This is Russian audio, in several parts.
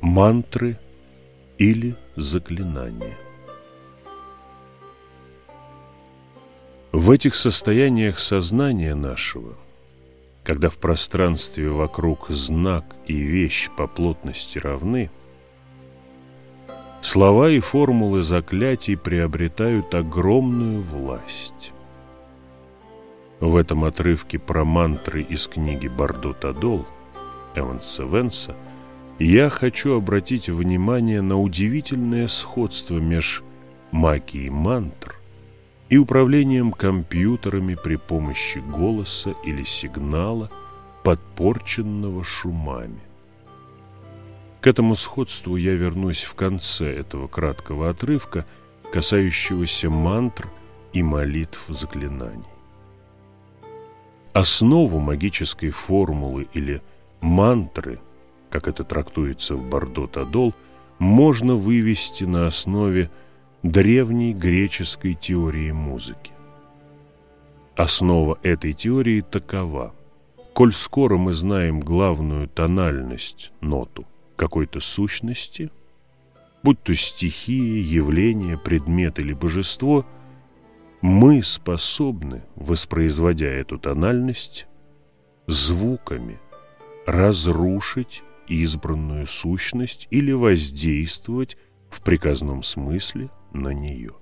Мантры или заклинания. В этих состояниях сознания нашего, когда в пространстве вокруг знак и вещь по плотности равны, слова и формулы заклятий приобретают огромную власть. В этом отрывке про мантры из книги Бардо Тадол Эванса Венса – я хочу обратить внимание на удивительное сходство между магией мантр и управлением компьютерами при помощи голоса или сигнала, подпорченного шумами. К этому сходству я вернусь в конце этого краткого отрывка, касающегося мантр и молитв заклинаний. Основу магической формулы или мантры – как это трактуется в Бордо-Тадол, можно вывести на основе древней греческой теории музыки. Основа этой теории такова. Коль скоро мы знаем главную тональность, ноту какой-то сущности, будь то стихия, явление, предмет или божество, мы способны, воспроизводя эту тональность, звуками разрушить избранную сущность или воздействовать в приказном смысле на нее.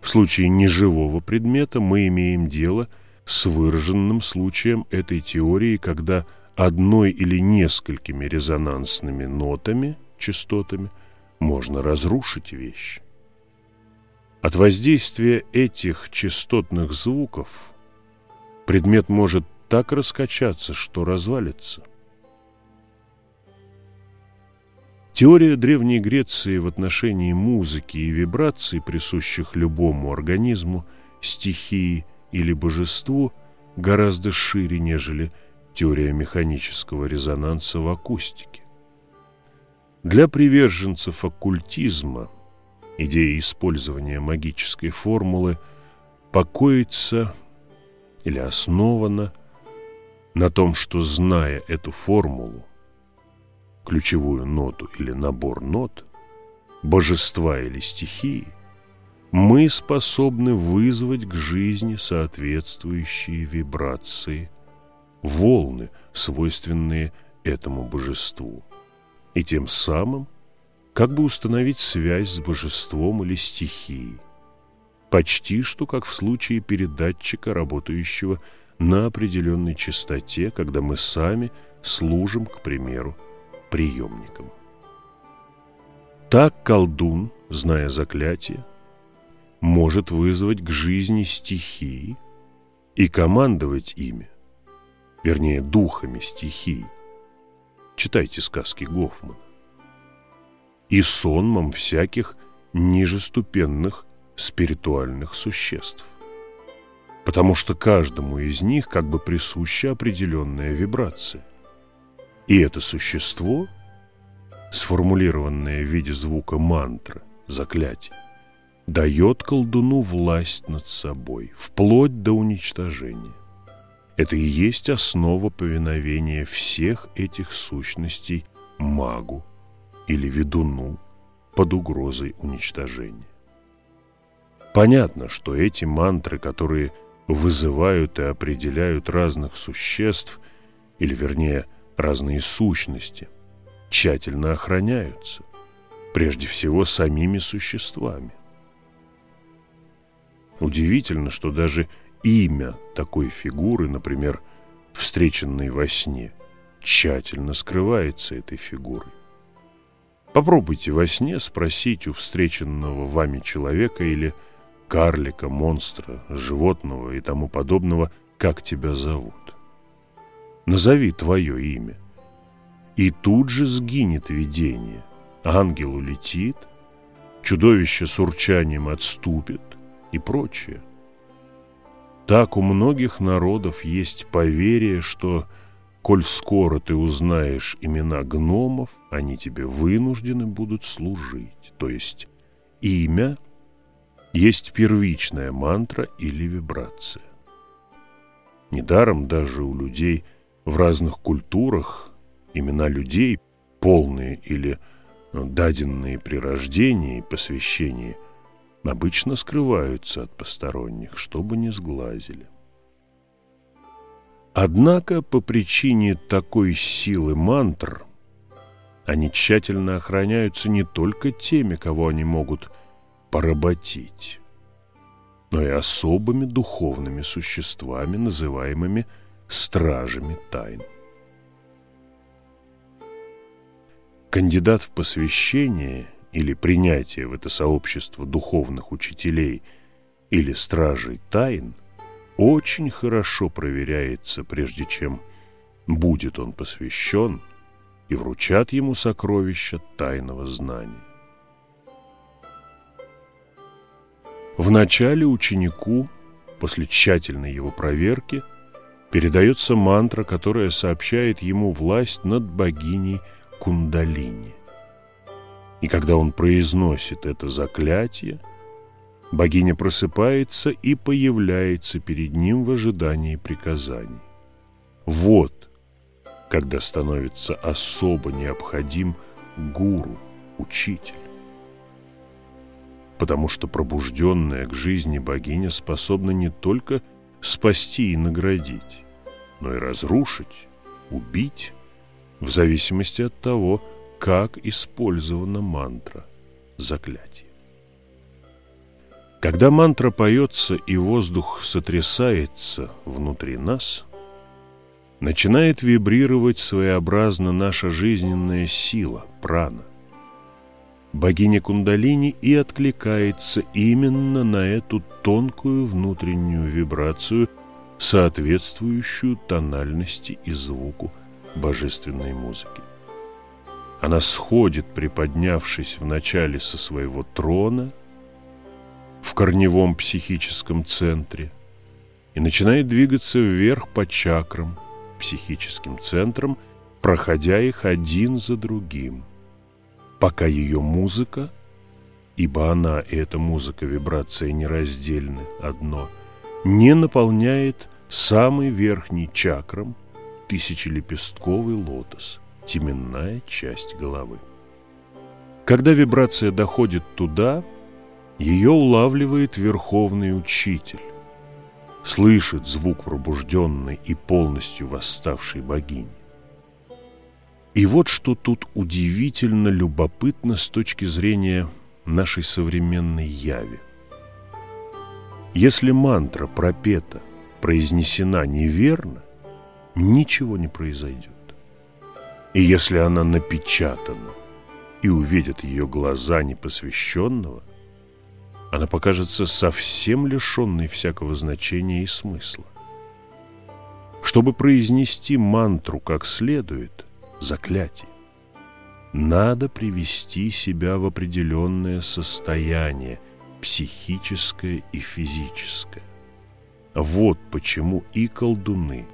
В случае неживого предмета мы имеем дело с выраженным случаем этой теории, когда одной или несколькими резонансными нотами, частотами, можно разрушить вещь. От воздействия этих частотных звуков предмет может так раскачаться, что развалится. Теория Древней Греции в отношении музыки и вибраций, присущих любому организму, стихии или божеству, гораздо шире, нежели теория механического резонанса в акустике. Для приверженцев оккультизма идея использования магической формулы покоится или основана на том, что зная эту формулу, ключевую ноту или набор нот, божества или стихии, мы способны вызвать к жизни соответствующие вибрации, волны, свойственные этому божеству, и тем самым как бы установить связь с божеством или стихией, почти что как в случае передатчика, работающего на определенной частоте, когда мы сами служим, к примеру, приемником. Так колдун, зная заклятие, может вызвать к жизни стихии и командовать ими, вернее, духами стихий. Читайте сказки Гофмана. И сонмом всяких нижеступенных спиритуальных существ потому что каждому из них как бы присуща определенная вибрация. И это существо, сформулированное в виде звука мантры, заклятия, дает колдуну власть над собой, вплоть до уничтожения. Это и есть основа повиновения всех этих сущностей магу или ведуну под угрозой уничтожения. Понятно, что эти мантры, которые вызывают и определяют разных существ, или вернее разные сущности, тщательно охраняются, прежде всего самими существами. Удивительно, что даже имя такой фигуры, например, встреченной во сне, тщательно скрывается этой фигурой. Попробуйте во сне спросить у встреченного вами человека или карлика, монстра, животного и тому подобного, как тебя зовут. Назови твое имя. И тут же сгинет видение. Ангел улетит, чудовище с урчанием отступит и прочее. Так у многих народов есть поверие, что, коль скоро ты узнаешь имена гномов, они тебе вынуждены будут служить, то есть имя есть первичная мантра или вибрация. Недаром даже у людей в разных культурах имена людей, полные или даденные при рождении и посвящении, обычно скрываются от посторонних, чтобы не сглазили. Однако по причине такой силы мантр они тщательно охраняются не только теми, кого они могут поработить, но и особыми духовными существами, называемыми стражами тайн. Кандидат в посвящение или принятие в это сообщество духовных учителей или стражей тайн очень хорошо проверяется, прежде чем будет он посвящен и вручат ему сокровища тайного знания. Вначале ученику, после тщательной его проверки, передается мантра, которая сообщает ему власть над богиней Кундалини. И когда он произносит это заклятие, богиня просыпается и появляется перед ним в ожидании приказаний. Вот когда становится особо необходим гуру, учитель потому что пробужденная к жизни богиня способна не только спасти и наградить, но и разрушить, убить, в зависимости от того, как использована мантра, заклятие. Когда мантра поется и воздух сотрясается внутри нас, начинает вибрировать своеобразно наша жизненная сила, прана – богиня Кундалини и откликается именно на эту тонкую внутреннюю вибрацию, соответствующую тональности и звуку божественной музыки. Она сходит, приподнявшись вначале со своего трона в корневом психическом центре и начинает двигаться вверх по чакрам, психическим центрам, проходя их один за другим – пока ее музыка, ибо она и эта музыка, вибрация нераздельны одно, не наполняет самый верхний чакрам тысячелепестковый лотос, теменная часть головы. Когда вибрация доходит туда, ее улавливает Верховный Учитель, слышит звук пробужденной и полностью восставшей богини. И вот что тут удивительно любопытно с точки зрения нашей современной яви. Если мантра пропета, произнесена неверно, ничего не произойдет. И если она напечатана и увидят ее глаза непосвященного, она покажется совсем лишенной всякого значения и смысла. Чтобы произнести мантру как следует, заклятие. Надо привести себя в определенное состояние, психическое и физическое. Вот почему и колдуны,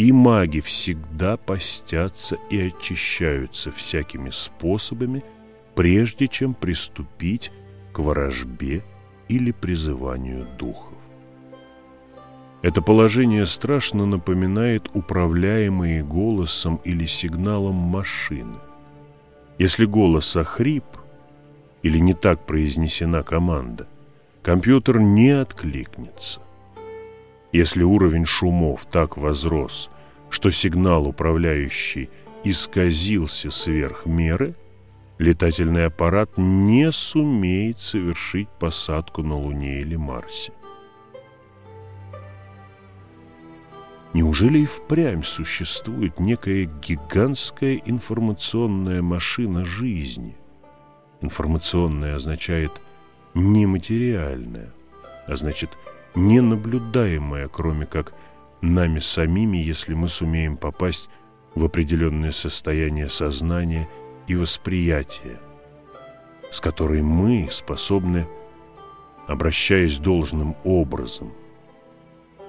и маги всегда постятся и очищаются всякими способами, прежде чем приступить к ворожбе или призыванию духов. Это положение страшно напоминает управляемые голосом или сигналом машины. Если голос охрип или не так произнесена команда, компьютер не откликнется. Если уровень шумов так возрос, что сигнал управляющий исказился сверх меры, летательный аппарат не сумеет совершить посадку на Луне или Марсе. Неужели и впрямь существует некая гигантская информационная машина жизни? Информационная означает нематериальная, а значит ненаблюдаемая, кроме как нами самими, если мы сумеем попасть в определенное состояние сознания и восприятия, с которой мы способны, обращаясь должным образом,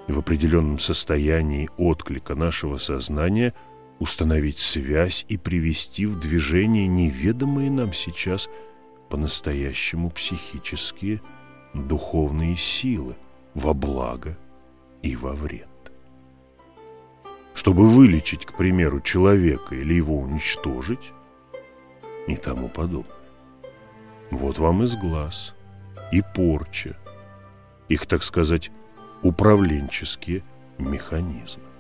в определенном состоянии отклика нашего сознания установить связь и привести в движение неведомые нам сейчас по-настоящему психические, духовные силы во благо и во вред. Чтобы вылечить, к примеру, человека или его уничтожить и тому подобное. Вот вам и сглаз, и порча, их, так сказать, управленческие механизмы.